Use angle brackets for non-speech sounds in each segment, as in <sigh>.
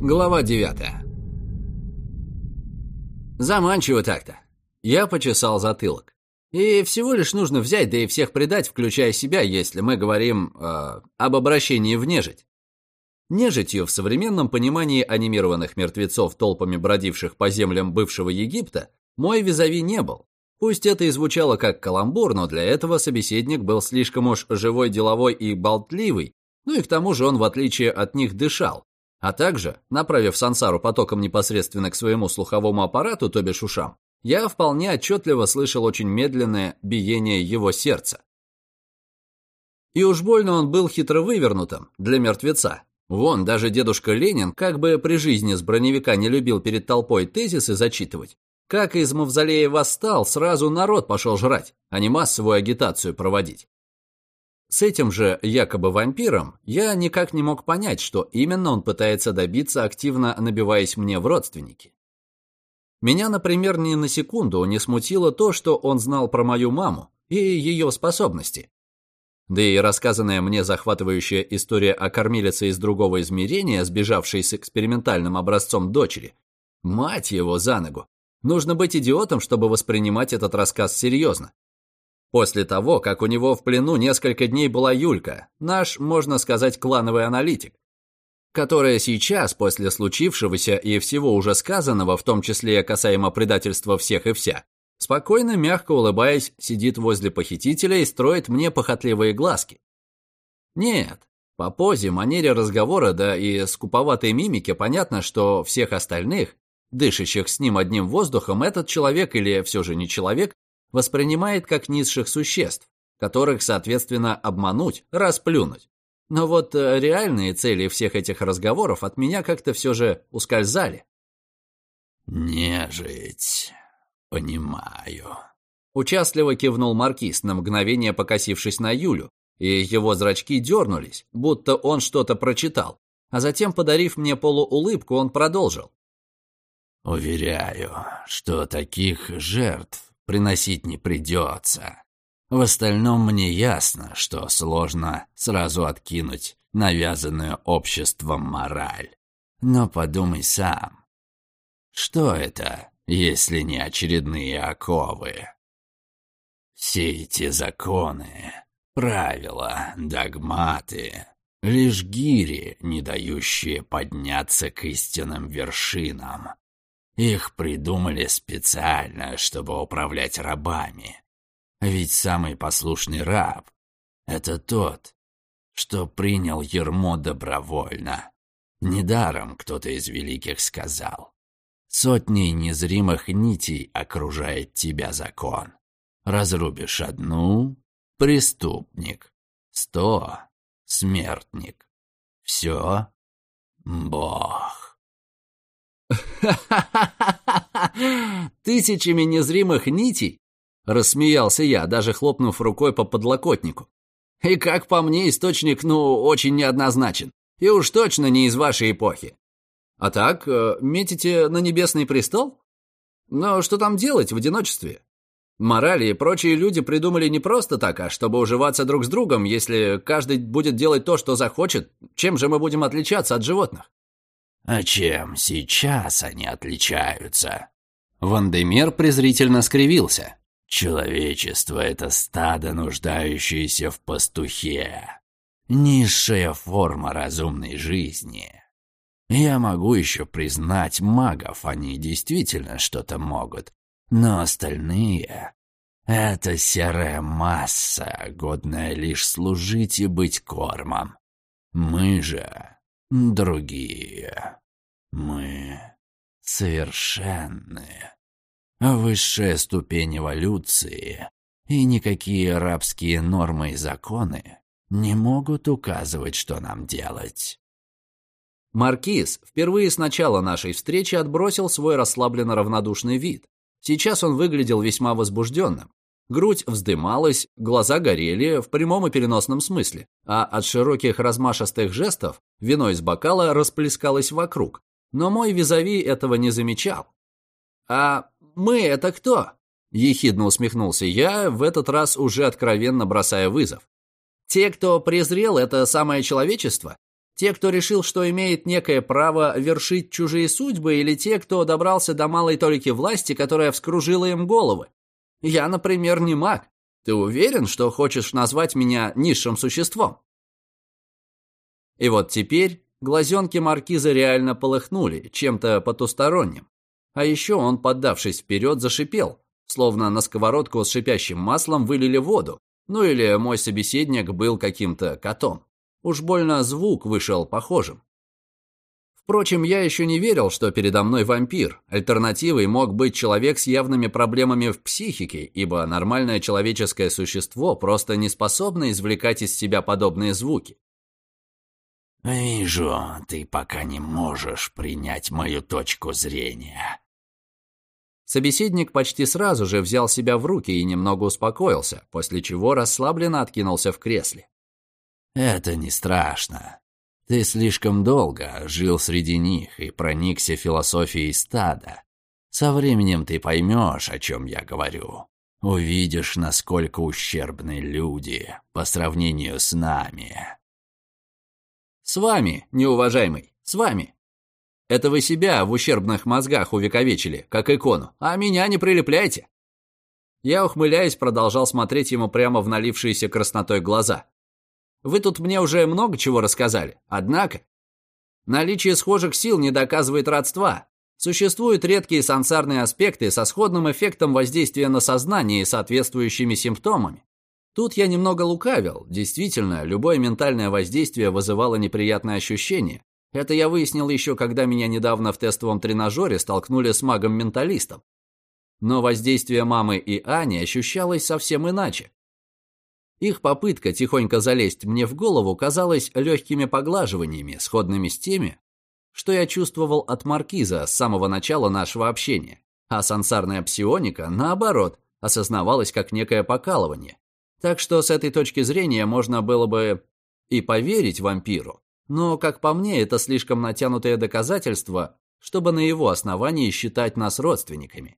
Глава 9 Заманчиво так-то. Я почесал затылок. И всего лишь нужно взять, да и всех предать, включая себя, если мы говорим э, об обращении в нежить. Нежитью в современном понимании анимированных мертвецов, толпами бродивших по землям бывшего Египта, мой визави не был. Пусть это и звучало как каламбур, но для этого собеседник был слишком уж живой, деловой и болтливый, ну и к тому же он, в отличие от них, дышал. А также, направив сансару потоком непосредственно к своему слуховому аппарату, то бишь ушам, я вполне отчетливо слышал очень медленное биение его сердца. И уж больно он был хитро вывернутым для мертвеца. Вон, даже дедушка Ленин, как бы при жизни с броневика не любил перед толпой тезисы зачитывать, как из мавзолея восстал, сразу народ пошел жрать, а не массовую агитацию проводить. С этим же якобы вампиром я никак не мог понять, что именно он пытается добиться, активно набиваясь мне в родственники. Меня, например, ни на секунду не смутило то, что он знал про мою маму и ее способности. Да и рассказанная мне захватывающая история о кормилице из другого измерения, сбежавшей с экспериментальным образцом дочери. Мать его за ногу. Нужно быть идиотом, чтобы воспринимать этот рассказ серьезно. После того, как у него в плену несколько дней была Юлька, наш, можно сказать, клановый аналитик, которая сейчас, после случившегося и всего уже сказанного, в том числе касаемо предательства всех и вся, спокойно, мягко улыбаясь, сидит возле похитителя и строит мне похотливые глазки. Нет, по позе, манере разговора, да и скуповатой мимике понятно, что всех остальных, дышащих с ним одним воздухом, этот человек или все же не человек, воспринимает как низших существ, которых, соответственно, обмануть, расплюнуть. Но вот э, реальные цели всех этих разговоров от меня как-то все же ускользали. «Нежить, понимаю», — участливо кивнул Маркиз, на мгновение покосившись на Юлю, и его зрачки дернулись, будто он что-то прочитал, а затем, подарив мне полуулыбку, он продолжил. «Уверяю, что таких жертв приносить не придется. В остальном мне ясно, что сложно сразу откинуть навязанную обществом мораль. Но подумай сам. Что это, если не очередные оковы? Все эти законы, правила, догматы, лишь гири, не дающие подняться к истинным вершинам, их придумали специально, чтобы управлять рабами. Ведь самый послушный раб — это тот, что принял ермо добровольно. Недаром кто-то из великих сказал. Сотней незримых нитей окружает тебя закон. Разрубишь одну — преступник, сто — смертник. Все — Бог. <laughs> Тысячами незримых нитей?» Рассмеялся я, даже хлопнув рукой по подлокотнику. «И как по мне, источник, ну, очень неоднозначен. И уж точно не из вашей эпохи. А так, э, метите на небесный престол? Но что там делать в одиночестве? Морали и прочие люди придумали не просто так, а чтобы уживаться друг с другом, если каждый будет делать то, что захочет, чем же мы будем отличаться от животных? А чем сейчас они отличаются? Вандемер презрительно скривился. Человечество — это стадо, нуждающееся в пастухе. Низшая форма разумной жизни. Я могу еще признать магов, они действительно что-то могут. Но остальные — это серая масса, годная лишь служить и быть кормом. Мы же другие. Мы совершенные. Высшая ступень эволюции и никакие рабские нормы и законы не могут указывать, что нам делать. Маркиз впервые с начала нашей встречи отбросил свой расслабленно равнодушный вид. Сейчас он выглядел весьма возбужденным. Грудь вздымалась, глаза горели в прямом и переносном смысле, а от широких размашистых жестов вино из бокала расплескалось вокруг. Но мой визави этого не замечал. «А мы это кто?» – ехидно усмехнулся я, в этот раз уже откровенно бросая вызов. «Те, кто презрел это самое человечество? Те, кто решил, что имеет некое право вершить чужие судьбы, или те, кто добрался до малой толики власти, которая вскружила им головы? Я, например, не маг. Ты уверен, что хочешь назвать меня низшим существом? И вот теперь глазенки маркиза реально полыхнули чем-то потусторонним. А еще он, поддавшись вперед, зашипел, словно на сковородку с шипящим маслом вылили воду, ну или мой собеседник был каким-то котом. Уж больно звук вышел похожим. Впрочем, я еще не верил, что передо мной вампир. Альтернативой мог быть человек с явными проблемами в психике, ибо нормальное человеческое существо просто не способно извлекать из себя подобные звуки. «Вижу, ты пока не можешь принять мою точку зрения». Собеседник почти сразу же взял себя в руки и немного успокоился, после чего расслабленно откинулся в кресле. Это не страшно. Ты слишком долго жил среди них и проникся философией стада. Со временем ты поймешь, о чем я говорю. Увидишь, насколько ущербны люди по сравнению с нами. С вами, неуважаемый, с вами. Это вы себя в ущербных мозгах увековечили, как икону, а меня не прилепляйте. Я, ухмыляясь, продолжал смотреть ему прямо в налившиеся краснотой глаза. Вы тут мне уже много чего рассказали. Однако, наличие схожих сил не доказывает родства. Существуют редкие сансарные аспекты со сходным эффектом воздействия на сознание и соответствующими симптомами. Тут я немного лукавил. Действительно, любое ментальное воздействие вызывало неприятное ощущение. Это я выяснил еще, когда меня недавно в тестовом тренажере столкнули с магом-менталистом. Но воздействие мамы и Ани ощущалось совсем иначе. Их попытка тихонько залезть мне в голову казалась легкими поглаживаниями, сходными с теми, что я чувствовал от маркиза с самого начала нашего общения, а сансарная псионика, наоборот, осознавалась как некое покалывание. Так что с этой точки зрения можно было бы и поверить вампиру, но, как по мне, это слишком натянутое доказательство, чтобы на его основании считать нас родственниками.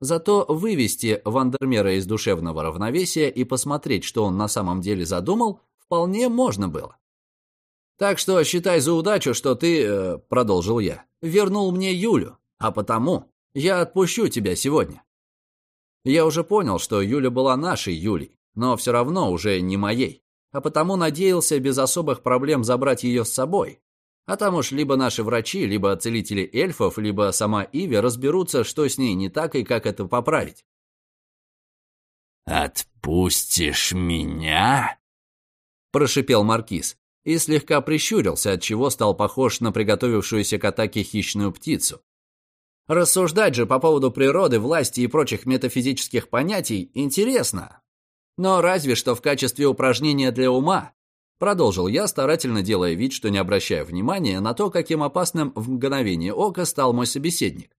Зато вывести Вандермера из душевного равновесия и посмотреть, что он на самом деле задумал, вполне можно было. «Так что считай за удачу, что ты, э, — продолжил я, — вернул мне Юлю, а потому я отпущу тебя сегодня». Я уже понял, что Юля была нашей Юлей, но все равно уже не моей, а потому надеялся без особых проблем забрать ее с собой, а там уж либо наши врачи, либо целители эльфов, либо сама Иви разберутся, что с ней не так и как это поправить. «Отпустишь меня?» Прошипел Маркиз и слегка прищурился, отчего стал похож на приготовившуюся к атаке хищную птицу. Рассуждать же по поводу природы, власти и прочих метафизических понятий интересно. Но разве что в качестве упражнения для ума, Продолжил я, старательно делая вид, что не обращая внимания на то, каким опасным в мгновение ока стал мой собеседник.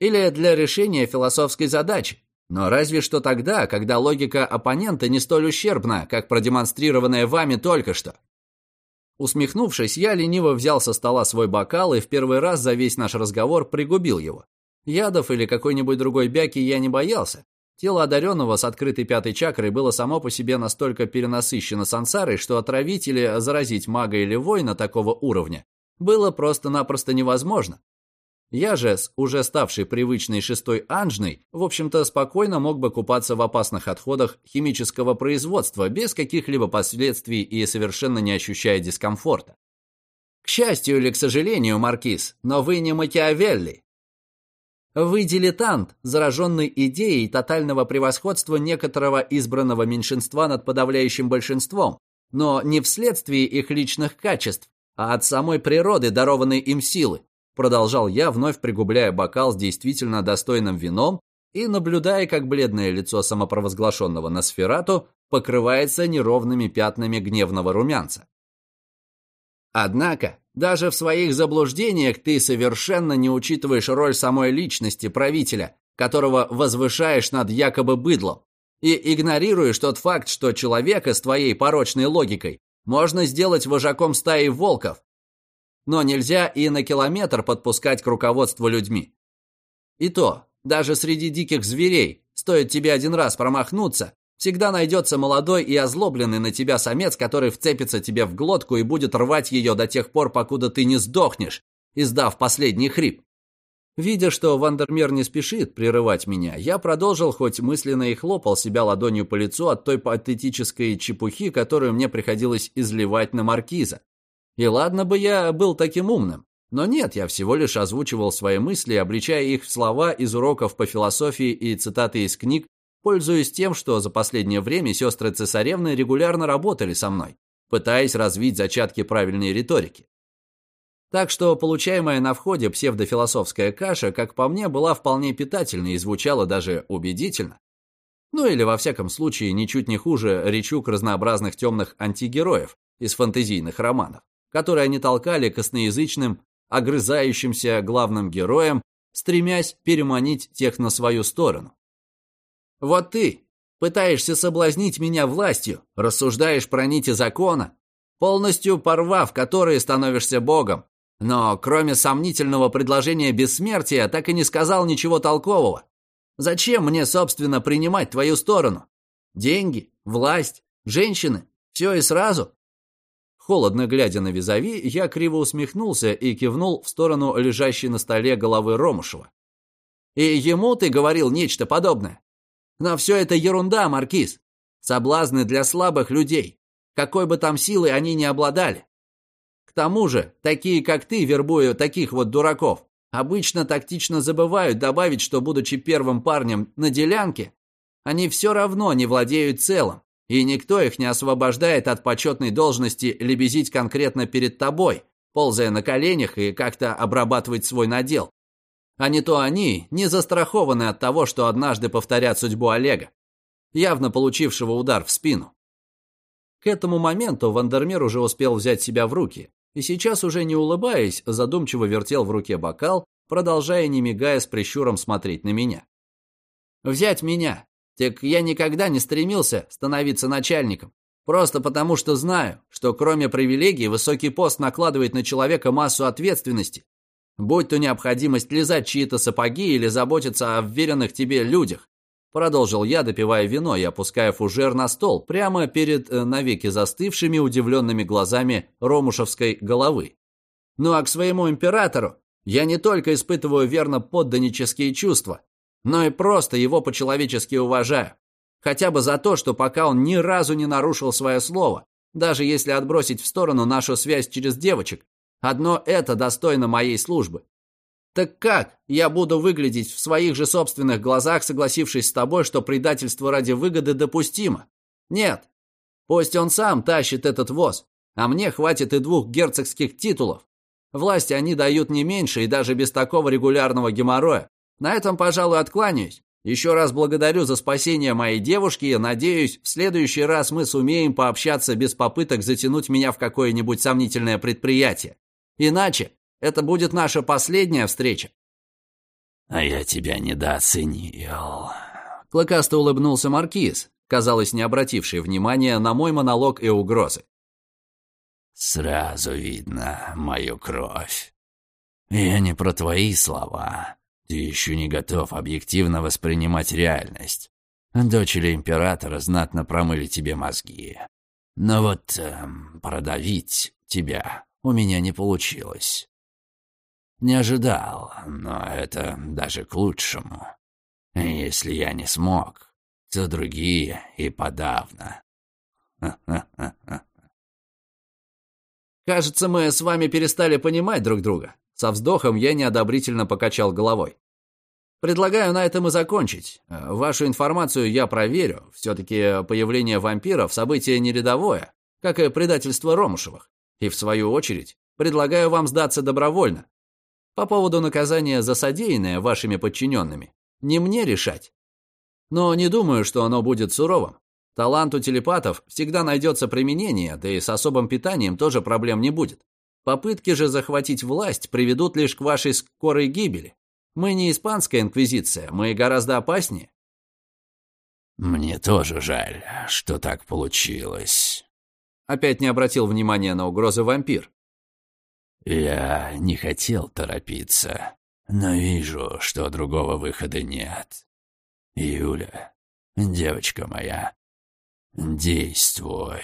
Или для решения философской задачи. Но разве что тогда, когда логика оппонента не столь ущербна, как продемонстрированная вами только что. Усмехнувшись, я лениво взял со стола свой бокал и в первый раз за весь наш разговор пригубил его. Ядов или какой-нибудь другой бяки я не боялся, Тело одаренного с открытой пятой чакрой было само по себе настолько перенасыщено сансарой, что отравить или заразить мага или воина такого уровня было просто-напросто невозможно. Я же, уже ставшей привычной шестой анжной, в общем-то, спокойно мог бы купаться в опасных отходах химического производства без каких-либо последствий и совершенно не ощущая дискомфорта. К счастью или к сожалению, Маркиз, но вы не Макиавелли, вы дилетант, зараженный идеей тотального превосходства некоторого избранного меньшинства над подавляющим большинством, но не вследствие их личных качеств, а от самой природы, дарованной им силы, продолжал я, вновь пригубляя бокал с действительно достойным вином и наблюдая, как бледное лицо самопровозглашенного Носферату покрывается неровными пятнами гневного румянца. Однако, даже в своих заблуждениях ты совершенно не учитываешь роль самой личности правителя, которого возвышаешь над якобы быдлом, и игнорируешь тот факт, что человека с твоей порочной логикой можно сделать вожаком стаи волков, но нельзя и на километр подпускать к руководству людьми. И то, даже среди диких зверей, стоит тебе один раз промахнуться, Всегда найдется молодой и озлобленный на тебя самец, который вцепится тебе в глотку и будет рвать ее до тех пор, покуда ты не сдохнешь, издав последний хрип. Видя, что Вандермер не спешит прерывать меня, я продолжил, хоть мысленно и хлопал себя ладонью по лицу от той патетической чепухи, которую мне приходилось изливать на маркиза. И ладно бы я был таким умным, но нет, я всего лишь озвучивал свои мысли, обличая их в слова из уроков по философии и цитаты из книг, пользуясь тем, что за последнее время сестры цесаревны регулярно работали со мной, пытаясь развить зачатки правильной риторики. Так что получаемая на входе псевдофилософская каша, как по мне, была вполне питательной и звучала даже убедительно. Ну или, во всяком случае, ничуть не хуже речук разнообразных темных антигероев из фэнтезийных романов, которые они толкали косноязычным, огрызающимся главным героям, стремясь переманить тех на свою сторону. Вот ты пытаешься соблазнить меня властью, рассуждаешь про нити закона, полностью порвав которые становишься богом, но кроме сомнительного предложения бессмертия, так и не сказал ничего толкового. Зачем мне, собственно, принимать твою сторону? Деньги, власть, женщины, все и сразу? Холодно глядя на визави, я криво усмехнулся и кивнул в сторону лежащей на столе головы Ромушева. И ему ты говорил нечто подобное? Но все это ерунда, Маркиз. Соблазны для слабых людей. Какой бы там силой они ни обладали тому же, такие как ты, вербуя таких вот дураков, обычно тактично забывают добавить, что, будучи первым парнем на делянке, они все равно не владеют целым, и никто их не освобождает от почетной должности лебезить конкретно перед тобой, ползая на коленях и как-то обрабатывать свой надел. А не то они не застрахованы от того, что однажды повторят судьбу Олега, явно получившего удар в спину. К этому моменту Вандермер уже успел взять себя в руки и сейчас уже не улыбаясь, задумчиво вертел в руке бокал, продолжая не мигая с прищуром смотреть на меня. «Взять меня? Так я никогда не стремился становиться начальником. Просто потому, что знаю, что кроме привилегий высокий пост накладывает на человека массу ответственности. Будь то необходимость лизать чьи-то сапоги или заботиться о вверенных тебе людях. Продолжил я, допивая вино и опуская фужер на стол, прямо перед э, навеки застывшими удивленными глазами ромушевской головы. Ну а к своему императору я не только испытываю верно подданнические чувства, но и просто его по-человечески уважаю. Хотя бы за то, что пока он ни разу не нарушил свое слово, даже если отбросить в сторону нашу связь через девочек, одно это достойно моей службы. Так как я буду выглядеть в своих же собственных глазах, согласившись с тобой, что предательство ради выгоды допустимо? Нет. Пусть он сам тащит этот воз, а мне хватит и двух герцогских титулов. Власти они дают не меньше и даже без такого регулярного геморроя. На этом, пожалуй, откланяюсь. Еще раз благодарю за спасение моей девушки и надеюсь, в следующий раз мы сумеем пообщаться без попыток затянуть меня в какое-нибудь сомнительное предприятие. Иначе это будет наша последняя встреча». «А я тебя недооценил». Клыкасто улыбнулся Маркиз, казалось, не обративший внимания на мой монолог и угрозы. «Сразу видно мою кровь. Я не про твои слова. Ты еще не готов объективно воспринимать реальность. Дочери императора знатно промыли тебе мозги. Но вот эм, продавить тебя у меня не получилось. Не ожидал, но это даже к лучшему. Если я не смог, то другие и подавно. <laughs> Кажется, мы с вами перестали понимать друг друга. Со вздохом я неодобрительно покачал головой. Предлагаю на этом и закончить. Вашу информацию я проверю. Все-таки появление вампиров – событие не рядовое, как и предательство Ромушевых. И в свою очередь, предлагаю вам сдаться добровольно. По поводу наказания за содеянное вашими подчиненными, не мне решать. Но не думаю, что оно будет суровым. Таланту телепатов всегда найдется применение, да и с особым питанием тоже проблем не будет. Попытки же захватить власть приведут лишь к вашей скорой гибели. Мы не испанская инквизиция, мы гораздо опаснее. Мне тоже жаль, что так получилось. Опять не обратил внимания на угрозы вампир. Я не хотел торопиться, но вижу, что другого выхода нет. Юля, девочка моя, Действуй.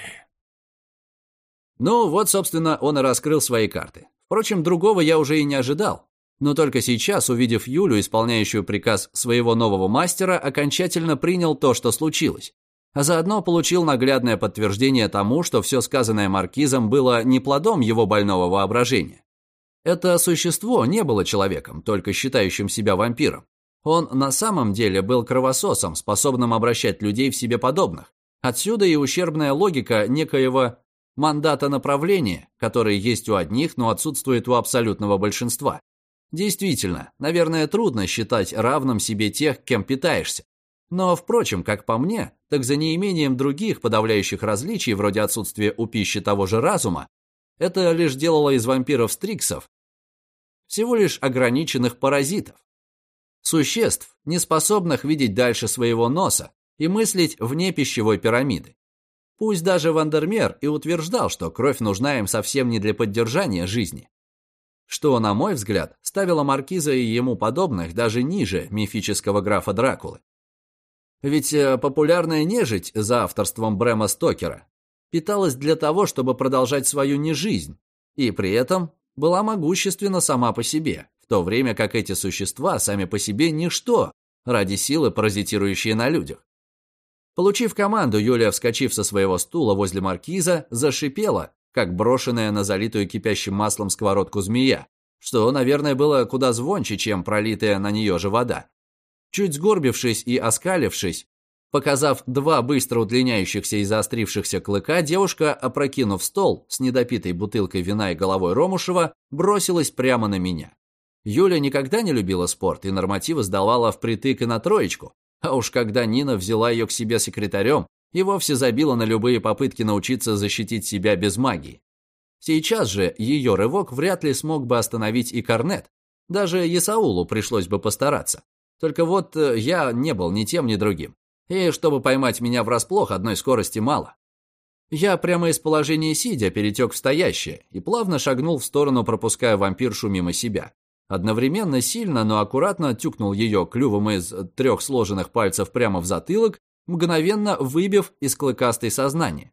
Ну, вот, собственно, он и раскрыл свои карты. Впрочем, другого я уже и не ожидал. Но только сейчас, увидев Юлю, исполняющую приказ своего нового мастера, окончательно принял то, что случилось. А заодно получил наглядное подтверждение тому, что все сказанное Маркизом было не плодом его больного воображения. Это существо не было человеком, только считающим себя вампиром. Он на самом деле был кровососом, способным обращать людей в себе подобных. Отсюда и ущербная логика некоего мандата направления, который есть у одних, но отсутствует у абсолютного большинства. Действительно, наверное, трудно считать равным себе тех, кем питаешься. Но, впрочем, как по мне, так за неимением других подавляющих различий, вроде отсутствия у пищи того же разума, это лишь делало из вампиров-стриксов всего лишь ограниченных паразитов. Существ, не способных видеть дальше своего носа и мыслить вне пищевой пирамиды. Пусть даже Вандермер и утверждал, что кровь нужна им совсем не для поддержания жизни. Что, на мой взгляд, ставило Маркиза и ему подобных даже ниже мифического графа Дракулы. Ведь э, популярная нежить за авторством Брэма Стокера питалась для того, чтобы продолжать свою нежизнь, и при этом была могущественна сама по себе, в то время как эти существа сами по себе ничто ради силы, паразитирующие на людях. Получив команду, Юлия, вскочив со своего стула возле маркиза, зашипела, как брошенная на залитую кипящим маслом сковородку змея, что, наверное, было куда звонче, чем пролитая на нее же вода. Чуть сгорбившись и оскалившись, показав два быстро удлиняющихся и заострившихся клыка, девушка, опрокинув стол с недопитой бутылкой вина и головой Ромушева, бросилась прямо на меня. Юля никогда не любила спорт и нормативы сдавала впритык и на троечку, а уж когда Нина взяла ее к себе секретарем, и вовсе забила на любые попытки научиться защитить себя без магии. Сейчас же ее рывок вряд ли смог бы остановить и Корнет. Даже Исаулу пришлось бы постараться. Только вот э, я не был ни тем, ни другим. И чтобы поймать меня врасплох, одной скорости мало. Я прямо из положения сидя перетек в стоящее и плавно шагнул в сторону, пропуская вампиршу мимо себя. Одновременно сильно, но аккуратно тюкнул ее клювом из трех сложенных пальцев прямо в затылок, мгновенно выбив из клыкастой сознание.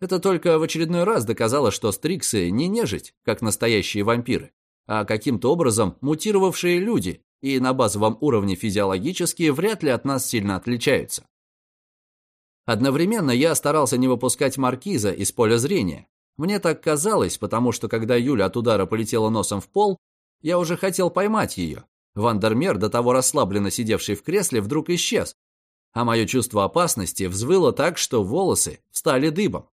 Это только в очередной раз доказало, что стриксы не нежить, как настоящие вампиры, а каким-то образом мутировавшие люди, и на базовом уровне физиологические вряд ли от нас сильно отличаются. Одновременно я старался не выпускать маркиза из поля зрения. Мне так казалось, потому что когда Юля от удара полетела носом в пол, я уже хотел поймать ее. Вандермер, до того расслабленно сидевший в кресле, вдруг исчез, а мое чувство опасности взвыло так, что волосы встали дыбом.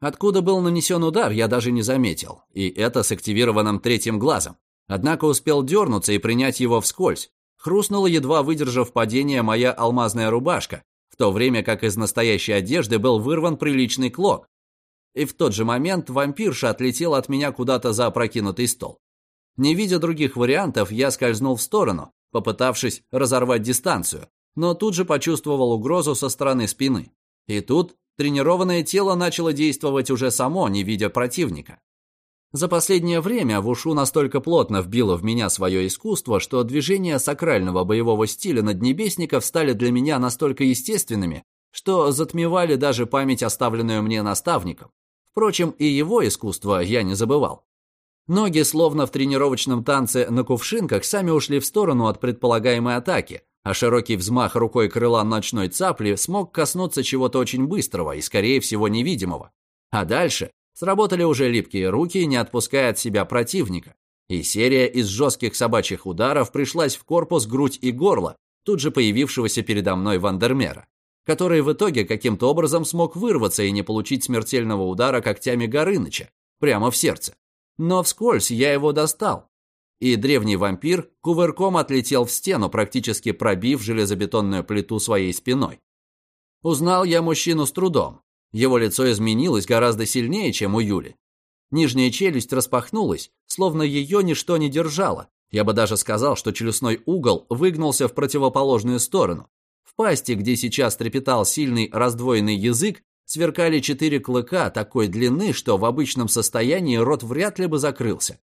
Откуда был нанесен удар, я даже не заметил, и это с активированным третьим глазом. Однако успел дернуться и принять его вскользь. Хрустнула, едва выдержав падение, моя алмазная рубашка, в то время как из настоящей одежды был вырван приличный клок. И в тот же момент вампирша отлетела от меня куда-то за опрокинутый стол. Не видя других вариантов, я скользнул в сторону, попытавшись разорвать дистанцию, но тут же почувствовал угрозу со стороны спины. И тут тренированное тело начало действовать уже само, не видя противника. За последнее время Вушу настолько плотно вбило в меня свое искусство, что движения сакрального боевого стиля наднебесников стали для меня настолько естественными, что затмевали даже память, оставленную мне наставником. Впрочем, и его искусство я не забывал. Ноги, словно в тренировочном танце на кувшинках, сами ушли в сторону от предполагаемой атаки, а широкий взмах рукой крыла ночной цапли смог коснуться чего-то очень быстрого и, скорее всего, невидимого. А дальше сработали уже липкие руки, не отпуская от себя противника. И серия из жестких собачьих ударов пришлась в корпус, грудь и горло, тут же появившегося передо мной Вандермера, который в итоге каким-то образом смог вырваться и не получить смертельного удара когтями Горыныча, прямо в сердце но вскользь я его достал. И древний вампир кувырком отлетел в стену, практически пробив железобетонную плиту своей спиной. Узнал я мужчину с трудом. Его лицо изменилось гораздо сильнее, чем у Юли. Нижняя челюсть распахнулась, словно ее ничто не держало. Я бы даже сказал, что челюстной угол выгнулся в противоположную сторону. В пасти, где сейчас трепетал сильный раздвоенный язык, сверкали четыре клыка такой длины, что в обычном состоянии рот вряд ли бы закрылся.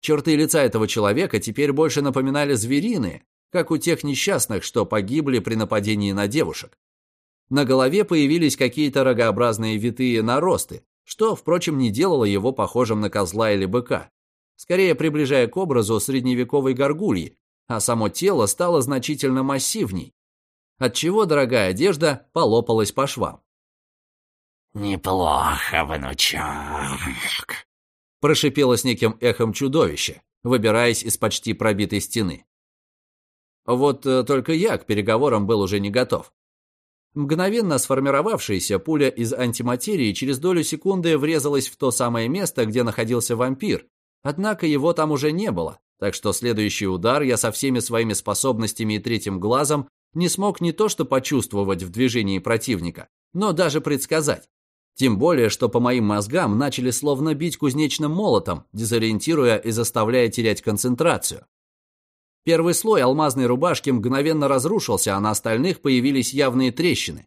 Черты лица этого человека теперь больше напоминали звериные, как у тех несчастных, что погибли при нападении на девушек. На голове появились какие-то рогообразные витые наросты, что, впрочем, не делало его похожим на козла или быка, скорее приближая к образу средневековой горгульи, а само тело стало значительно массивней, отчего дорогая одежда полопалась по швам. «Неплохо, внучок», — прошипело с неким эхом чудовище, выбираясь из почти пробитой стены. Вот э, только я к переговорам был уже не готов. Мгновенно сформировавшаяся пуля из антиматерии через долю секунды врезалась в то самое место, где находился вампир, однако его там уже не было, так что следующий удар я со всеми своими способностями и третьим глазом не смог не то что почувствовать в движении противника, но даже предсказать. Тем более, что по моим мозгам начали словно бить кузнечным молотом, дезориентируя и заставляя терять концентрацию. Первый слой алмазной рубашки мгновенно разрушился, а на остальных появились явные трещины.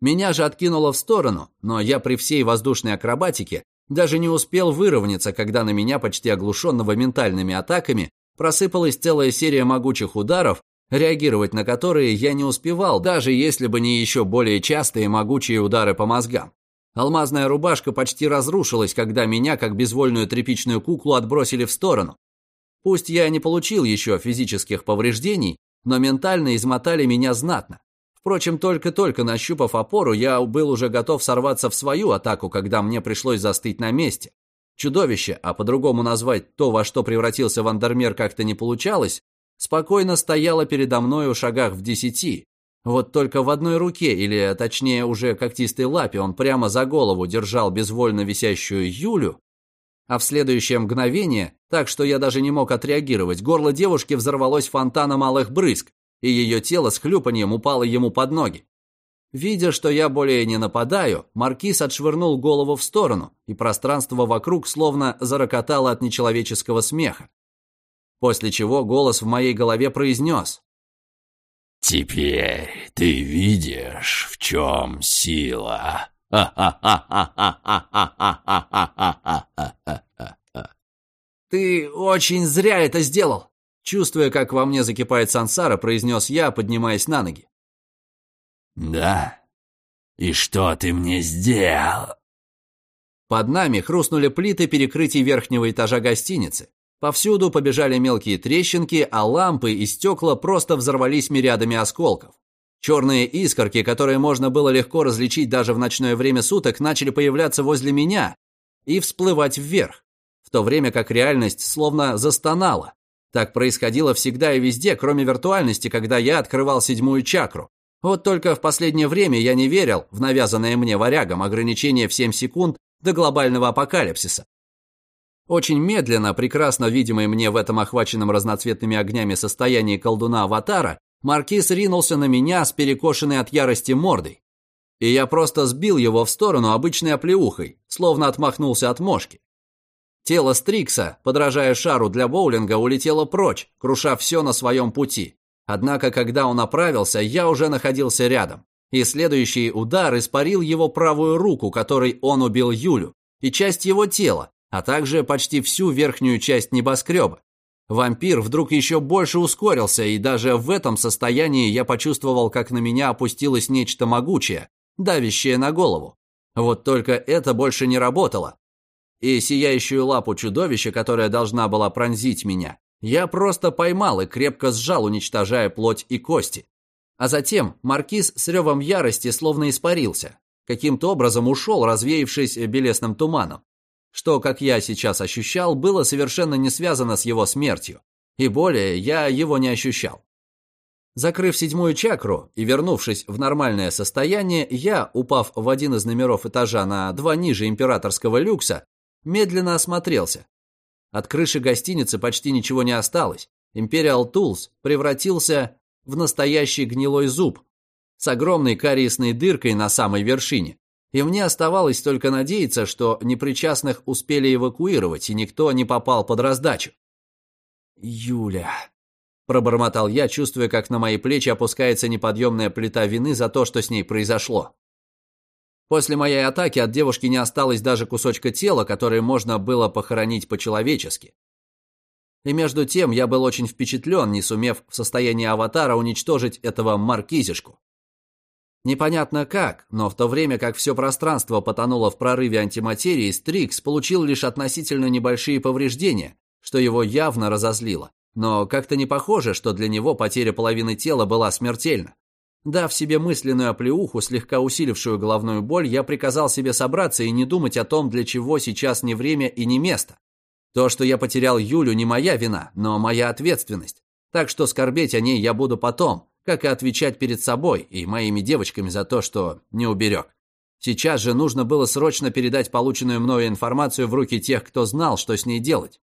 Меня же откинуло в сторону, но я при всей воздушной акробатике даже не успел выровняться, когда на меня, почти оглушенного ментальными атаками, просыпалась целая серия могучих ударов, реагировать на которые я не успевал, даже если бы не еще более частые могучие удары по мозгам. Алмазная рубашка почти разрушилась, когда меня, как безвольную тряпичную куклу, отбросили в сторону. Пусть я не получил еще физических повреждений, но ментально измотали меня знатно. Впрочем, только-только нащупав опору, я был уже готов сорваться в свою атаку, когда мне пришлось застыть на месте. Чудовище, а по-другому назвать то, во что превратился Вандермер, как-то не получалось, спокойно стояло передо мной в шагах в десяти. Вот только в одной руке, или точнее уже когтистой лапе, он прямо за голову держал безвольно висящую Юлю, а в следующее мгновение, так что я даже не мог отреагировать, горло девушки взорвалось фонтаном малых брызг, и ее тело с хлюпаньем упало ему под ноги. Видя, что я более не нападаю, Маркиз отшвырнул голову в сторону, и пространство вокруг словно зарокотало от нечеловеческого смеха. После чего голос в моей голове произнес. «Теперь ты видишь, в чем сила». <laughs> «Ты очень зря это сделал!» Чувствуя, как во мне закипает сансара, произнес я, поднимаясь на ноги. «Да? И что ты мне сделал?» Под нами хрустнули плиты перекрытий верхнего этажа гостиницы. Повсюду побежали мелкие трещинки, а лампы и стекла просто взорвались мириадами осколков. Черные искорки, которые можно было легко различить даже в ночное время суток, начали появляться возле меня и всплывать вверх, в то время как реальность словно застонала. Так происходило всегда и везде, кроме виртуальности, когда я открывал седьмую чакру. Вот только в последнее время я не верил в навязанное мне варягом ограничение в 7 секунд до глобального апокалипсиса. Очень медленно, прекрасно видимый мне в этом охваченном разноцветными огнями состоянии колдуна-аватара, Маркиз ринулся на меня с перекошенной от ярости мордой. И я просто сбил его в сторону обычной оплеухой, словно отмахнулся от мошки. Тело Стрикса, подражая шару для боулинга, улетело прочь, круша все на своем пути. Однако, когда он оправился, я уже находился рядом. И следующий удар испарил его правую руку, которой он убил Юлю, и часть его тела, а также почти всю верхнюю часть небоскреба. Вампир вдруг еще больше ускорился, и даже в этом состоянии я почувствовал, как на меня опустилось нечто могучее, давящее на голову. Вот только это больше не работало. И сияющую лапу чудовища, которая должна была пронзить меня, я просто поймал и крепко сжал, уничтожая плоть и кости. А затем маркиз с ревом ярости словно испарился. Каким-то образом ушел, развеявшись белесным туманом что, как я сейчас ощущал, было совершенно не связано с его смертью, и более я его не ощущал. Закрыв седьмую чакру и вернувшись в нормальное состояние, я, упав в один из номеров этажа на два ниже императорского люкса, медленно осмотрелся. От крыши гостиницы почти ничего не осталось. Imperial Tools превратился в настоящий гнилой зуб с огромной кариесной дыркой на самой вершине, и мне оставалось только надеяться, что непричастных успели эвакуировать, и никто не попал под раздачу. «Юля», — пробормотал я, чувствуя, как на мои плечи опускается неподъемная плита вины за то, что с ней произошло. После моей атаки от девушки не осталось даже кусочка тела, которое можно было похоронить по-человечески. И между тем я был очень впечатлен, не сумев в состоянии аватара уничтожить этого маркизишку. Непонятно как, но в то время как все пространство потонуло в прорыве антиматерии, Стрикс получил лишь относительно небольшие повреждения, что его явно разозлило. Но как-то не похоже, что для него потеря половины тела была смертельна. Дав себе мысленную оплеуху, слегка усилившую головную боль, я приказал себе собраться и не думать о том, для чего сейчас не время и не место. То, что я потерял Юлю, не моя вина, но моя ответственность. Так что скорбеть о ней я буду потом, как и отвечать перед собой и моими девочками за то, что не уберег. Сейчас же нужно было срочно передать полученную мною информацию в руки тех, кто знал, что с ней делать.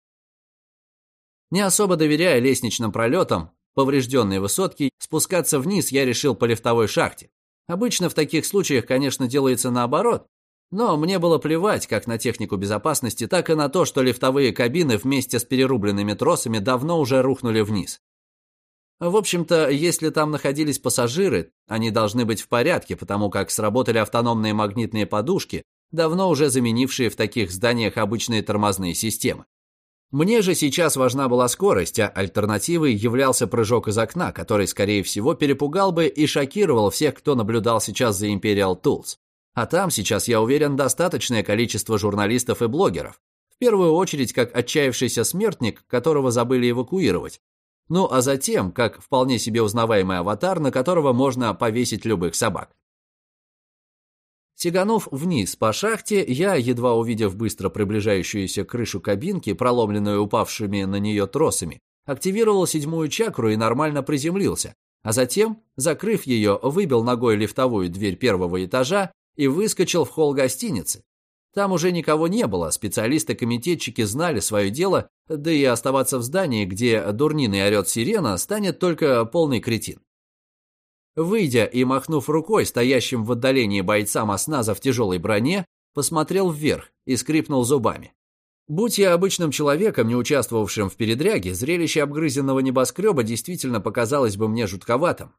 Не особо доверяя лестничным пролетам, поврежденной высотки, спускаться вниз я решил по лифтовой шахте. Обычно в таких случаях, конечно, делается наоборот, но мне было плевать как на технику безопасности, так и на то, что лифтовые кабины вместе с перерубленными тросами давно уже рухнули вниз. В общем-то, если там находились пассажиры, они должны быть в порядке, потому как сработали автономные магнитные подушки, давно уже заменившие в таких зданиях обычные тормозные системы. Мне же сейчас важна была скорость, а альтернативой являлся прыжок из окна, который, скорее всего, перепугал бы и шокировал всех, кто наблюдал сейчас за Imperial Tools. А там сейчас, я уверен, достаточное количество журналистов и блогеров. В первую очередь, как отчаявшийся смертник, которого забыли эвакуировать. Ну, а затем, как вполне себе узнаваемый аватар, на которого можно повесить любых собак. Сиганув вниз по шахте, я, едва увидев быстро приближающуюся крышу кабинки, проломленную упавшими на нее тросами, активировал седьмую чакру и нормально приземлился, а затем, закрыв ее, выбил ногой лифтовую дверь первого этажа и выскочил в холл гостиницы. Там уже никого не было, специалисты-комитетчики знали свое дело, да и оставаться в здании, где дурниный орет сирена, станет только полный кретин. Выйдя и махнув рукой стоящим в отдалении бойцам осназа в тяжелой броне, посмотрел вверх и скрипнул зубами. Будь я обычным человеком, не участвовавшим в передряге, зрелище обгрызенного небоскреба действительно показалось бы мне жутковатым.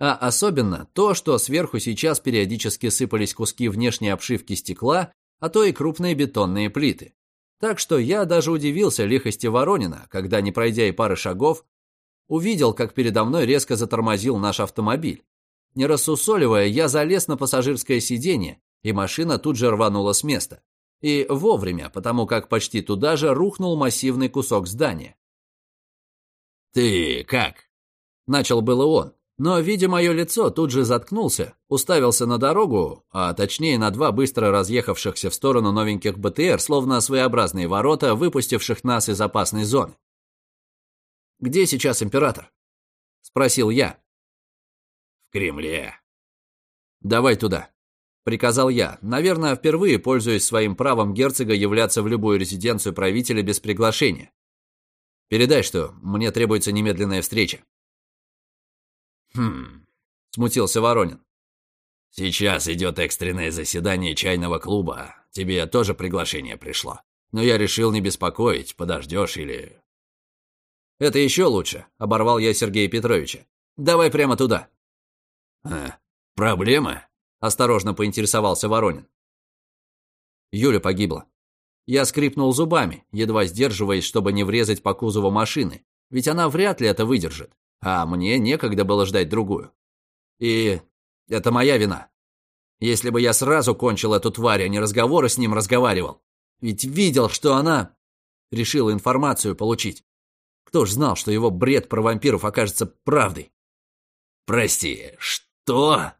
А особенно то, что сверху сейчас периодически сыпались куски внешней обшивки стекла, а то и крупные бетонные плиты. Так что я даже удивился лихости Воронина, когда, не пройдя и пары шагов, увидел, как передо мной резко затормозил наш автомобиль. Не рассусоливая, я залез на пассажирское сиденье, и машина тут же рванула с места. И вовремя, потому как почти туда же рухнул массивный кусок здания. «Ты как?» Начал было он, но, видя мое лицо, тут же заткнулся, уставился на дорогу, а точнее на два быстро разъехавшихся в сторону новеньких БТР, словно своеобразные ворота, выпустивших нас из опасной зоны. «Где сейчас император?» — спросил я. «В Кремле». «Давай туда», — приказал я, наверное, впервые пользуясь своим правом герцога являться в любую резиденцию правителя без приглашения. «Передай, что мне требуется немедленная встреча». «Хм...» — смутился Воронин. «Сейчас идет экстренное заседание чайного клуба. Тебе тоже приглашение пришло. Но я решил не беспокоить, подождешь или «Это еще лучше», — оборвал я Сергея Петровича. «Давай прямо туда». «А, проблема?» — осторожно поинтересовался Воронин. Юля погибла. Я скрипнул зубами, едва сдерживаясь, чтобы не врезать по кузову машины, ведь она вряд ли это выдержит, а мне некогда было ждать другую. И это моя вина. Если бы я сразу кончил эту тварь, а не разговоры с ним разговаривал. Ведь видел, что она решила информацию получить. Кто ж знал, что его бред про вампиров окажется правдой? «Прости, что?»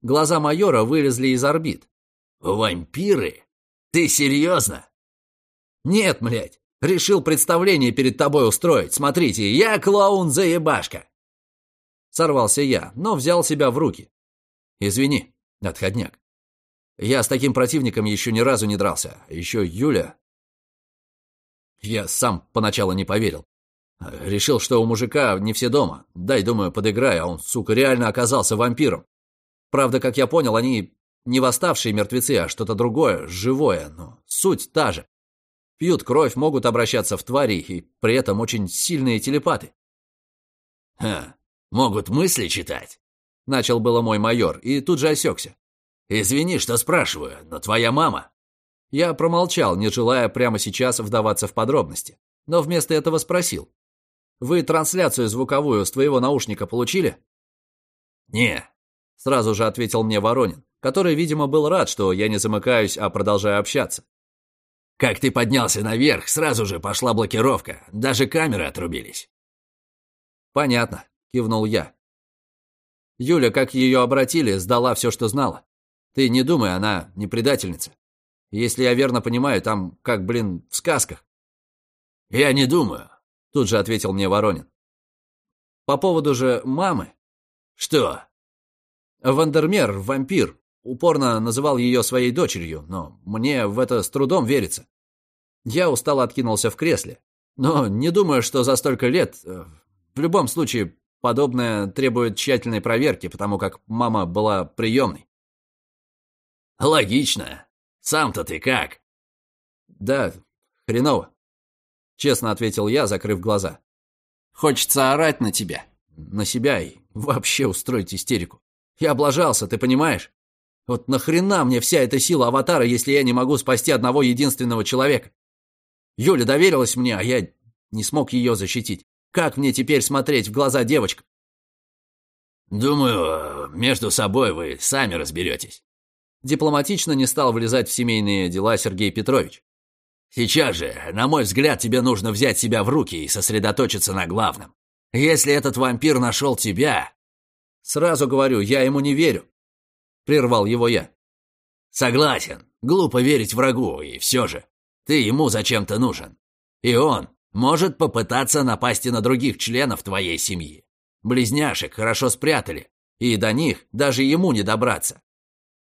Глаза майора вылезли из орбит. «Вампиры? Ты серьезно?» «Нет, млядь, решил представление перед тобой устроить. Смотрите, я клоун-заебашка!» Сорвался я, но взял себя в руки. «Извини, отходняк. Я с таким противником еще ни разу не дрался. Еще Юля я сам поначалу не поверил. Решил, что у мужика не все дома. Дай, думаю, подыграй, а он, сука, реально оказался вампиром. Правда, как я понял, они не восставшие мертвецы, а что-то другое, живое, но суть та же. Пьют кровь, могут обращаться в твари и при этом очень сильные телепаты. «Ха, могут мысли читать?» Начал было мой майор и тут же осекся. «Извини, что спрашиваю, но твоя мама я промолчал, не желая прямо сейчас вдаваться в подробности, но вместо этого спросил. «Вы трансляцию звуковую с твоего наушника получили?» «Не, Сразу же ответил мне Воронин, который, видимо, был рад, что я не замыкаюсь, а продолжаю общаться. Как ты поднялся наверх, сразу же пошла блокировка. Даже камеры отрубились. Понятно, кивнул я. Юля, как ее обратили, сдала все, что знала. Ты не думай, она не предательница. Если я верно понимаю, там, как, блин, в сказках. Я не думаю, тут же ответил мне Воронин. По поводу же мамы. Что? Вандермер, вампир, упорно называл ее своей дочерью, но мне в это с трудом верится. Я устало откинулся в кресле. Но не думаю, что за столько лет... Э, в любом случае, подобное требует тщательной проверки, потому как мама была приемной. Логично. Сам-то ты как? Да, хреново. Честно ответил я, закрыв глаза. Хочется орать на тебя, на себя и вообще устроить истерику. Я облажался, ты понимаешь? Вот нахрена мне вся эта сила аватара, если я не могу спасти одного единственного человека? Юля доверилась мне, а я не смог ее защитить. Как мне теперь смотреть в глаза девочка? Думаю, между собой вы сами разберетесь. Дипломатично не стал влезать в семейные дела Сергей Петрович. Сейчас же, на мой взгляд, тебе нужно взять себя в руки и сосредоточиться на главном. Если этот вампир нашел тебя... Сразу говорю, я ему не верю. Прервал его я. Согласен, глупо верить врагу, и все же. Ты ему зачем-то нужен. И он может попытаться напасть и на других членов твоей семьи. Близняшек хорошо спрятали, и до них даже ему не добраться.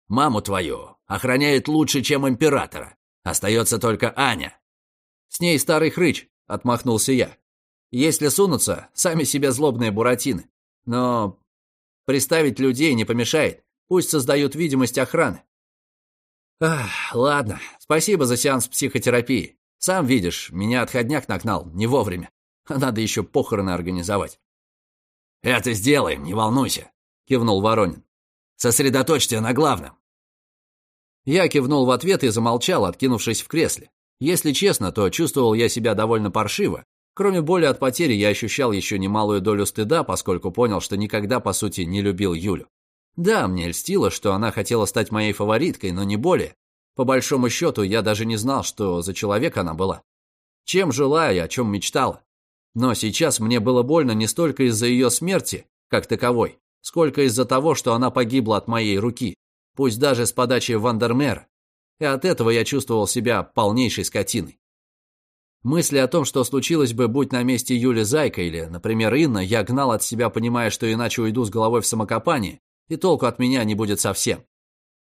Маму твою охраняет лучше, чем императора. Остается только Аня. С ней старый хрыч, отмахнулся я. Если сунутся, сами себе злобные буратины. Но приставить людей не помешает. Пусть создают видимость охраны. Ах, ладно, спасибо за сеанс психотерапии. Сам видишь, меня отходняк нагнал, не вовремя. Надо еще похороны организовать. «Это сделаем, не волнуйся», — кивнул Воронин. «Сосредоточься на главном». Я кивнул в ответ и замолчал, откинувшись в кресле. Если честно, то чувствовал я себя довольно паршиво. Кроме боли от потери, я ощущал еще немалую долю стыда, поскольку понял, что никогда, по сути, не любил Юлю. Да, мне льстило, что она хотела стать моей фавориткой, но не более. По большому счету, я даже не знал, что за человек она была. Чем жила и о чем мечтала. Но сейчас мне было больно не столько из-за ее смерти, как таковой, сколько из-за того, что она погибла от моей руки, пусть даже с подачи Вандермера. И от этого я чувствовал себя полнейшей скотиной. Мысли о том, что случилось бы, будь на месте Юли Зайка или, например, Инна, я гнал от себя, понимая, что иначе уйду с головой в самокопание, и толку от меня не будет совсем.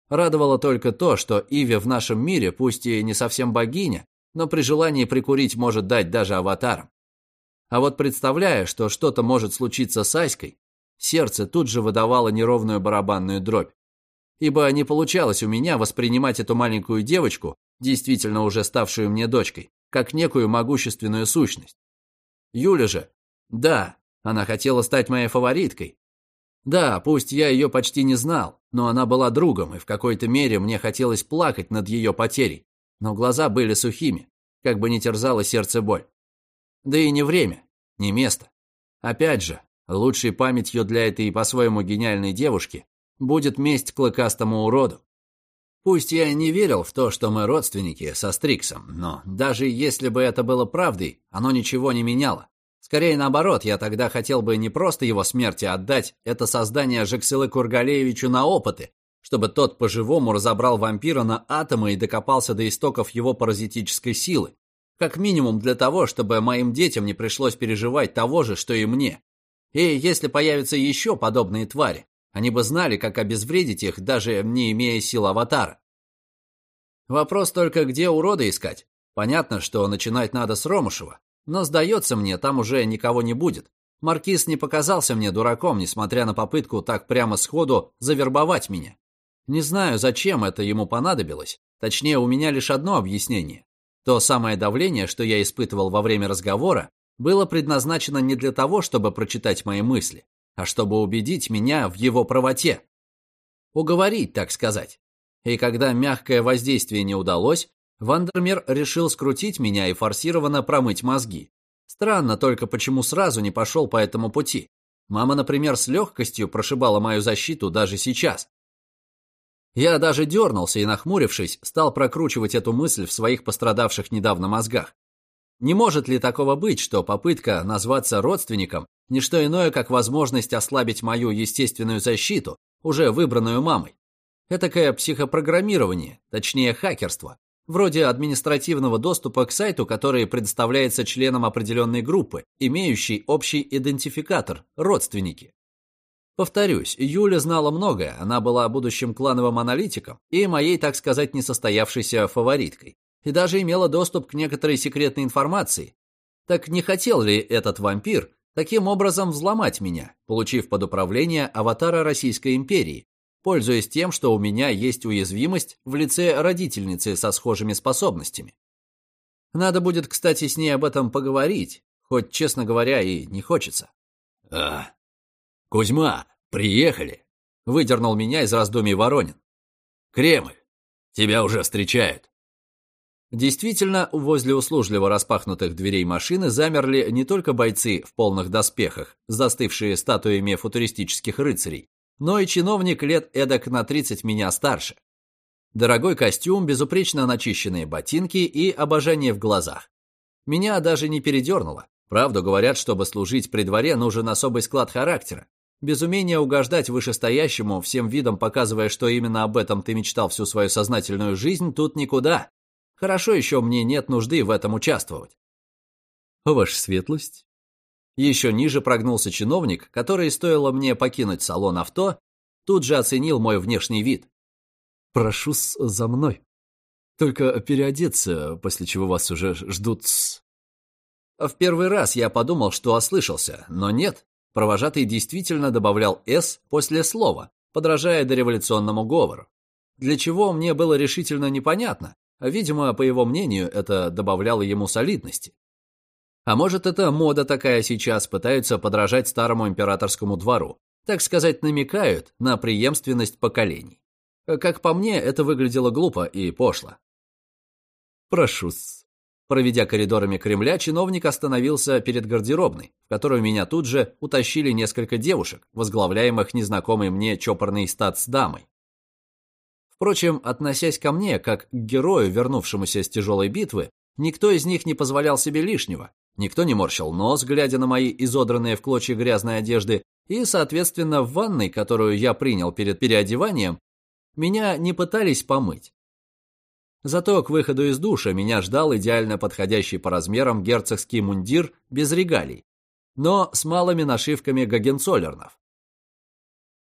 Радовало только то, что Иви в нашем мире, пусть и не совсем богиня, но при желании прикурить может дать даже аватарам. А вот представляя, что что-то может случиться с Аськой, сердце тут же выдавало неровную барабанную дробь. Ибо не получалось у меня воспринимать эту маленькую девочку, действительно уже ставшую мне дочкой, как некую могущественную сущность. Юля же, да, она хотела стать моей фавориткой, да, пусть я ее почти не знал, но она была другом, и в какой-то мере мне хотелось плакать над ее потерей. Но глаза были сухими, как бы не терзало сердце боль. Да и не время, не место. Опять же, лучшей памятью для этой по-своему гениальной девушки будет месть клыкастому уроду. Пусть я не верил в то, что мы родственники со Стриксом, но даже если бы это было правдой, оно ничего не меняло. Скорее наоборот, я тогда хотел бы не просто его смерти отдать это создание Жексилы Кургалеевичу на опыты, чтобы тот по-живому разобрал вампира на атомы и докопался до истоков его паразитической силы. Как минимум для того, чтобы моим детям не пришлось переживать того же, что и мне. И если появятся еще подобные твари, они бы знали, как обезвредить их, даже не имея сил аватара. Вопрос только, где урода искать. Понятно, что начинать надо с Ромушева, но, сдается мне, там уже никого не будет. Маркиз не показался мне дураком, несмотря на попытку так прямо сходу завербовать меня. Не знаю, зачем это ему понадобилось. Точнее, у меня лишь одно объяснение. То самое давление, что я испытывал во время разговора, было предназначено не для того, чтобы прочитать мои мысли, а чтобы убедить меня в его правоте. Уговорить, так сказать. И когда мягкое воздействие не удалось, Вандермер решил скрутить меня и форсированно промыть мозги. Странно только, почему сразу не пошел по этому пути. Мама, например, с легкостью прошибала мою защиту даже сейчас. Я даже дернулся и, нахмурившись, стал прокручивать эту мысль в своих пострадавших недавно мозгах. Не может ли такого быть, что попытка назваться родственником – не что иное, как возможность ослабить мою естественную защиту, уже выбранную мамой? Этакое психопрограммирование, точнее хакерство, вроде административного доступа к сайту, который предоставляется членам определенной группы, имеющей общий идентификатор – родственники. Повторюсь, Юля знала многое, она была будущим клановым аналитиком и моей, так сказать, несостоявшейся фавориткой, и даже имела доступ к некоторой секретной информации. Так не хотел ли этот вампир таким образом взломать меня, получив под управление аватара Российской империи, пользуясь тем, что у меня есть уязвимость в лице родительницы со схожими способностями. Надо будет, кстати, с ней об этом поговорить, хоть, честно говоря, и не хочется. «А, Кузьма, приехали!» — выдернул меня из раздумий Воронин. «Кремль, тебя уже встречают!» Действительно, возле услужливо распахнутых дверей машины замерли не только бойцы в полных доспехах, застывшие статуями футуристических рыцарей, но и чиновник лет эдак на 30 меня старше. Дорогой костюм, безупречно начищенные ботинки и обожание в глазах. Меня даже не передернуло. Правду говорят, чтобы служить при дворе, нужен особый склад характера. Без умения угождать вышестоящему, всем видом показывая, что именно об этом ты мечтал всю свою сознательную жизнь, тут никуда. Хорошо еще мне нет нужды в этом участвовать. Ваша светлость, еще ниже прогнулся чиновник, который, стоило мне покинуть салон авто, тут же оценил мой внешний вид. «Прошу за мной. Только переодеться, после чего вас уже ждут -с. В первый раз я подумал, что ослышался, но нет. Провожатый действительно добавлял «с» после слова, подражая дореволюционному говору. Для чего мне было решительно непонятно. Видимо, по его мнению, это добавляло ему солидности. А может, это мода такая сейчас, пытаются подражать старому императорскому двору. Так сказать, намекают на преемственность поколений. Как по мне, это выглядело глупо и пошло. «Прошу-с». Проведя коридорами Кремля, чиновник остановился перед гардеробной, в которую меня тут же утащили несколько девушек, возглавляемых незнакомой мне чопорной статс-дамой. Впрочем, относясь ко мне, как к герою, вернувшемуся с тяжелой битвы, никто из них не позволял себе лишнего, Никто не морщил нос, глядя на мои изодранные в клочья грязной одежды, и, соответственно, в ванной, которую я принял перед переодеванием, меня не пытались помыть. Зато к выходу из душа меня ждал идеально подходящий по размерам герцогский мундир без регалий, но с малыми нашивками гагенцоллернов.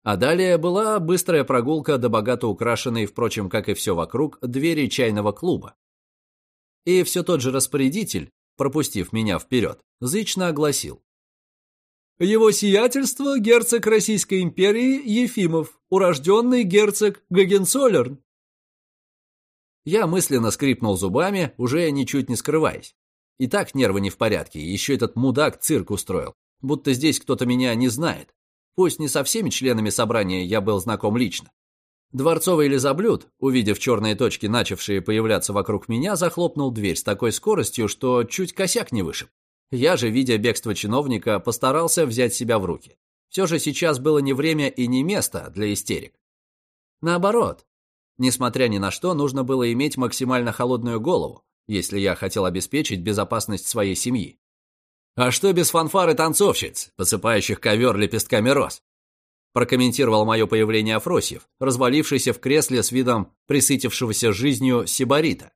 А далее была быстрая прогулка до богато украшенной, впрочем, как и все вокруг, двери чайного клуба. И все тот же распорядитель, пропустив меня вперед, зычно огласил. «Его сиятельство – герцог Российской империи Ефимов, урожденный герцог Гагенцоллерн». Я мысленно скрипнул зубами, уже ничуть не скрываясь. И так нервы не в порядке, еще этот мудак цирк устроил, будто здесь кто-то меня не знает. Пусть не со всеми членами собрания я был знаком лично, Дворцовый лизоблюд, увидев черные точки, начавшие появляться вокруг меня, захлопнул дверь с такой скоростью, что чуть косяк не вышиб. Я же, видя бегство чиновника, постарался взять себя в руки. Все же сейчас было не время и не место для истерик. Наоборот, несмотря ни на что, нужно было иметь максимально холодную голову, если я хотел обеспечить безопасность своей семьи. А что без фанфары танцовщиц, посыпающих ковер лепестками роз? Прокомментировал мое появление Афросьев, развалившийся в кресле с видом присытившегося жизнью сибарита.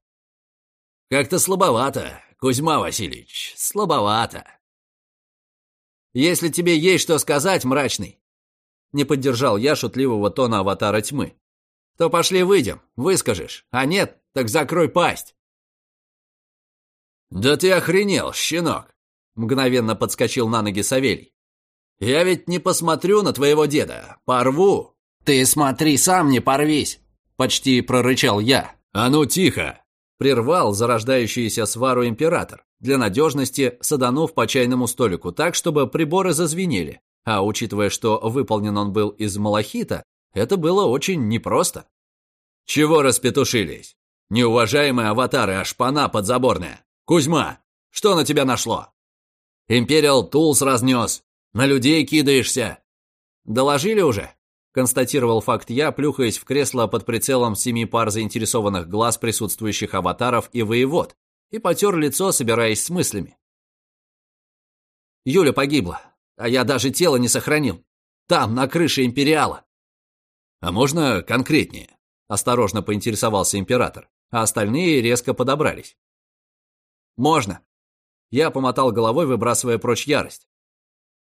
«Как-то слабовато, Кузьма Васильевич, слабовато». «Если тебе есть что сказать, мрачный», — не поддержал я шутливого тона аватара тьмы, «то пошли выйдем, выскажешь, а нет, так закрой пасть». «Да ты охренел, щенок!» — мгновенно подскочил на ноги Савелий. Я ведь не посмотрю на твоего деда. Порву. Ты смотри, сам не порвись. Почти прорычал я. А ну тихо. Прервал зарождающийся свару император, для надежности саданув по чайному столику так, чтобы приборы зазвенели. А учитывая, что выполнен он был из малахита, это было очень непросто. «Чего распетушились? Неуважаемые аватары, аж шпана подзаборная! Кузьма, что на тебя нашло?» «Империал Тулс разнес, На людей кидаешься!» «Доложили уже?» – констатировал факт я, плюхаясь в кресло под прицелом семи пар заинтересованных глаз присутствующих аватаров и воевод, и потер лицо, собираясь с мыслями. Юля погибла, а я даже тело не сохранил. Там, на крыше Империала. «А можно конкретнее?» – осторожно поинтересовался император, а остальные резко подобрались. «Можно». Я помотал головой, выбрасывая прочь ярость.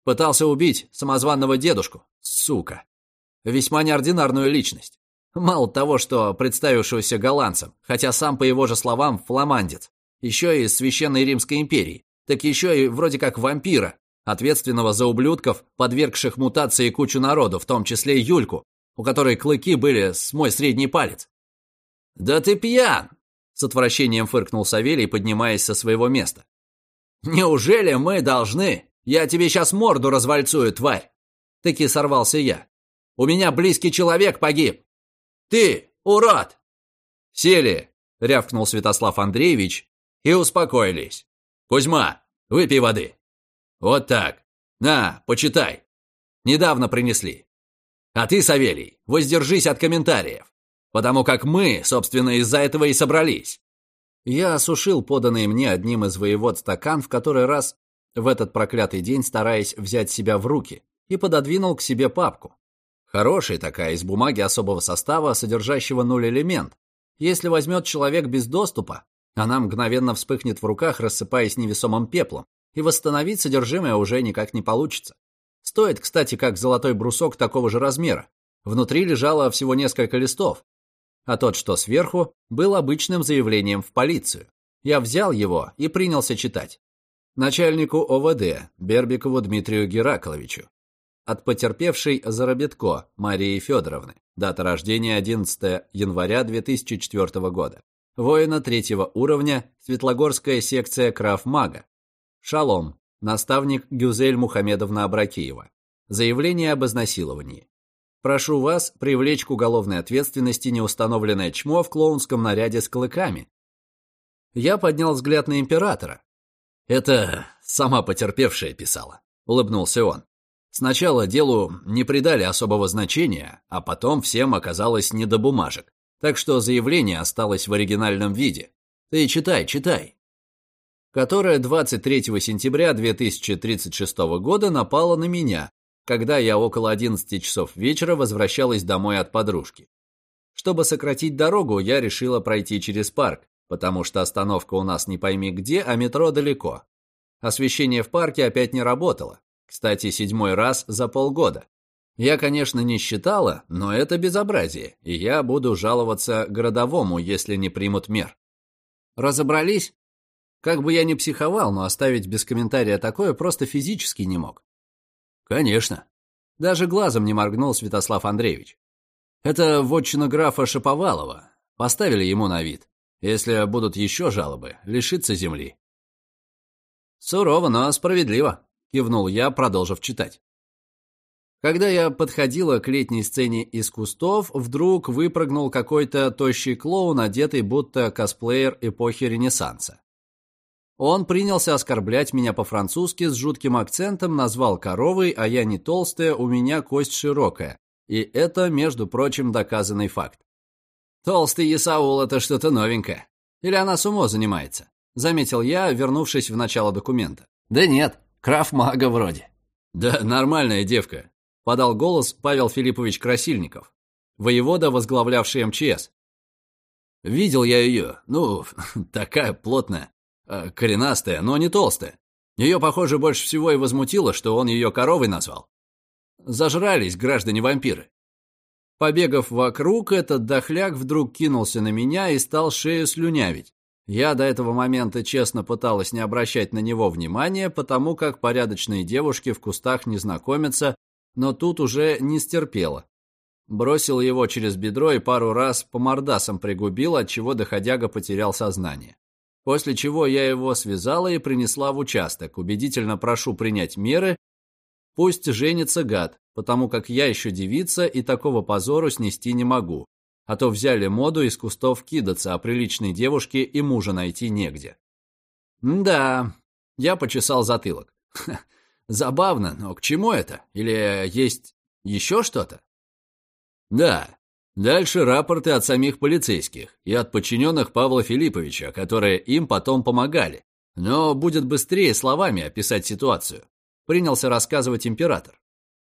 Пытался убить самозванного дедушку. Сука. Весьма неординарную личность. Мало того, что представившегося голландцем, хотя сам, по его же словам, фламандец. Еще и из Священной Римской империи. Так еще и вроде как вампира, ответственного за ублюдков, подвергших мутации кучу народу, в том числе Юльку, у которой клыки были с мой средний палец. «Да ты пьян!» — с отвращением фыркнул Савелий, поднимаясь со своего места. «Неужели мы должны? Я тебе сейчас морду развальцую, тварь!» Таки сорвался я. «У меня близкий человек погиб!» «Ты, урод!» «Сели!» — рявкнул Святослав Андреевич и успокоились. «Кузьма, выпей воды!» «Вот так! На, почитай!» «Недавно принесли. А ты, Савелий, воздержись от комментариев, потому как мы, собственно, из-за этого и собрались. Я осушил поданный мне одним из воевод стакан в который раз в этот проклятый день, стараясь взять себя в руки, и пододвинул к себе папку. Хорошая такая, из бумаги особого состава, содержащего нуль элемент. Если возьмет человек без доступа, она мгновенно вспыхнет в руках, рассыпаясь невесомым пеплом, и восстановить содержимое уже никак не получится. Стоит, кстати, как золотой брусок такого же размера. Внутри лежало всего несколько листов, а тот, что сверху, был обычным заявлением в полицию. Я взял его и принялся читать. Начальнику ОВД Бербикову Дмитрию Геракловичу. От потерпевшей Заробетко Марии Федоровны. Дата рождения 11 января 2004 года. Воина третьего уровня, Светлогорская секция Краф-Мага. Шалом, Наставник Гюзель Мухамедовна Абракиева. Заявление об изнасиловании. Прошу вас привлечь к уголовной ответственности неустановленное чмо в клоунском наряде с клыками. Я поднял взгляд на императора. Это сама потерпевшая писала, улыбнулся он. Сначала делу не придали особого значения, а потом всем оказалось не до бумажек. Так что заявление осталось в оригинальном виде. Ты читай, читай которая 23 сентября 2036 года напала на меня, когда я около 11 часов вечера возвращалась домой от подружки. Чтобы сократить дорогу, я решила пройти через парк, потому что остановка у нас не пойми где, а метро далеко. Освещение в парке опять не работало. Кстати, седьмой раз за полгода. Я, конечно, не считала, но это безобразие, и я буду жаловаться городовому, если не примут мер. Разобрались? Как бы я ни психовал, но оставить без комментария такое просто физически не мог. Конечно. Даже глазом не моргнул Святослав Андреевич. Это вотчина графа Шаповалова. Поставили ему на вид. Если будут еще жалобы, лишиться земли. Сурово, но справедливо, кивнул я, продолжив читать. Когда я подходила к летней сцене из кустов, вдруг выпрыгнул какой-то тощий клоун, одетый будто косплеер эпохи Ренессанса. Он принялся оскорблять меня по-французски с жутким акцентом, назвал коровой, а я не толстая, у меня кость широкая. И это, между прочим, доказанный факт. «Толстый Исаул — это что-то новенькое. Или она с умо занимается?» — заметил я, вернувшись в начало документа. «Да нет, краф-мага вроде». «Да нормальная девка», — подал голос Павел Филиппович Красильников, воевода, возглавлявший МЧС. «Видел я ее, ну, <laughs> такая плотная. Э, коренастая, но не толстая. Ее, похоже, больше всего и возмутило, что он ее коровой назвал. Зажрались граждане-вампиры. Побегав вокруг, этот дохляк вдруг кинулся на меня и стал шею слюнявить. Я до этого момента честно пыталась не обращать на него внимания, потому как порядочные девушки в кустах не знакомятся, но тут уже не стерпела. Бросил его через бедро и пару раз по мордасам пригубил, отчего доходяга потерял сознание. После чего я его связала и принесла в участок. Убедительно прошу принять меры. Пусть женится гад, потому как я еще девица и такого позору снести не могу. А то взяли моду из кустов кидаться, а приличной девушке и мужа найти негде. Да, я почесал затылок. Забавно, но к чему это? Или есть еще что-то? Да. Дальше рапорты от самих полицейских и от подчиненных Павла Филипповича, которые им потом помогали. Но будет быстрее словами описать ситуацию. Принялся рассказывать император.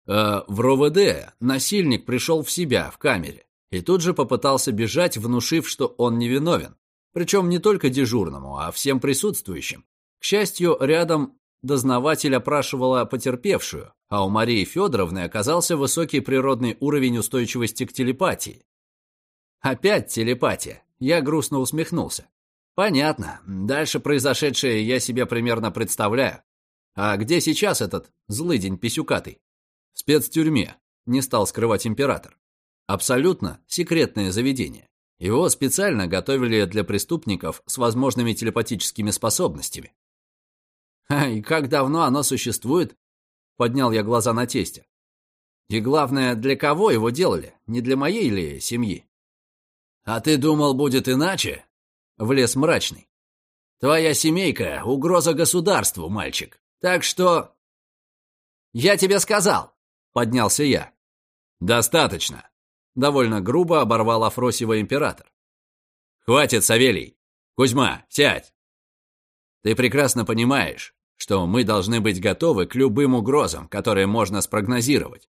Э, в РОВД насильник пришел в себя в камере и тут же попытался бежать, внушив, что он невиновен. Причем не только дежурному, а всем присутствующим. К счастью, рядом дознаватель опрашивала потерпевшую, а у Марии Федоровны оказался высокий природный уровень устойчивости к телепатии. Опять телепатия. Я грустно усмехнулся. Понятно. Дальше произошедшее я себе примерно представляю. А где сейчас этот злый день писюкатый? В спецтюрьме, не стал скрывать император. Абсолютно секретное заведение. Его специально готовили для преступников с возможными телепатическими способностями. А и как давно оно существует? Поднял я глаза на тестя. И главное, для кого его делали? Не для моей ли семьи? А ты думал, будет иначе? Влез мрачный. Твоя семейка — угроза государству, мальчик. Так что... Я тебе сказал, поднялся я. Достаточно. Довольно грубо оборвал Афросьева император. Хватит, Савелий. Кузьма, сядь. Ты прекрасно понимаешь, что мы должны быть готовы к любым угрозам, которые можно спрогнозировать.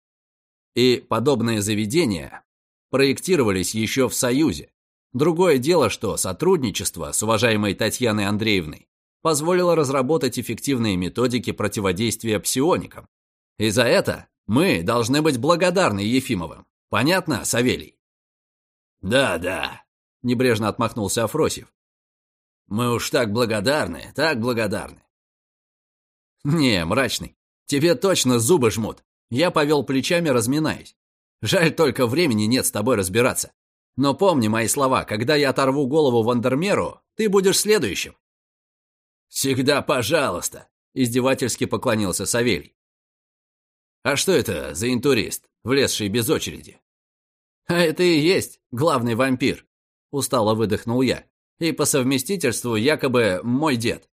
И подобные заведения проектировались еще в Союзе. Другое дело, что сотрудничество с уважаемой Татьяной Андреевной позволило разработать эффективные методики противодействия псионикам. И за это мы должны быть благодарны Ефимовым. Понятно, Савелий? «Да, да», — небрежно отмахнулся Афросьев. «Мы уж так благодарны, так благодарны. «Не, мрачный, тебе точно зубы жмут». Я повел плечами, разминаясь. «Жаль, только времени нет с тобой разбираться. Но помни мои слова, когда я оторву голову Вандермеру, ты будешь следующим». «Всегда пожалуйста», — издевательски поклонился Савелий. «А что это за интурист, влезший без очереди?» «А это и есть главный вампир», — устало выдохнул я. «И по совместительству якобы мой дед».